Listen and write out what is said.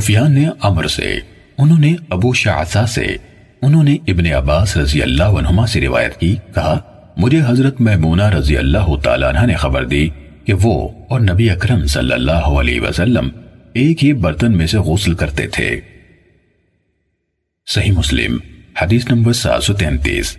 سفیان نے عمر سے، انہوں نے ابو شعثہ سے، انہوں نے ابن عباس رضی اللہ عنہما سے روایت کی، کہا، مجھے حضرت میمونہ رضی اللہ تعالیٰ عنہ نے خبر دی کہ وہ اور نبی اکرم صلی اللہ علیہ وسلم ایک ہی برتن میں سے غسل کرتے تھے۔ صحیح مسلم، حدیث نمبر سات سو تینتیس۔